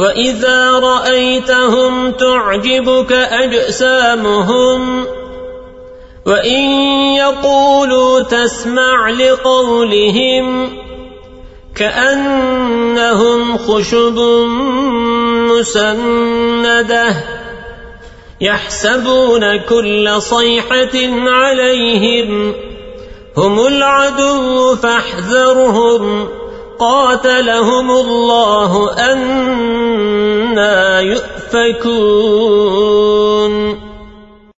وإذا رأيتهم تعجبك أجسامهم وإن يقولوا تسمع لقولهم كأنهم خشب مسندة يحسبون كل صيحة عليهم هم العدو فاحذرهم قاتلهم الله أنا يؤفكون.